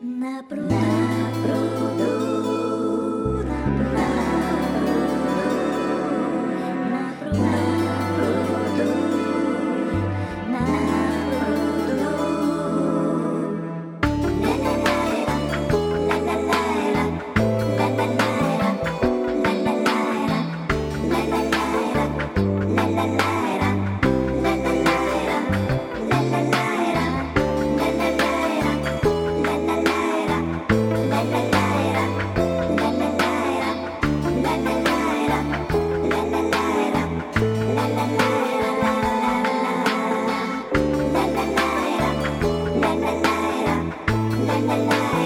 На пруду, на пруду, на пруду, на пруду, на пруду. Ла-ла-ла-ла, ла-ла-ла-ла, ла-ла-ла-ла, ла-ла-ла-ла, ла-ла-ла-ла. la.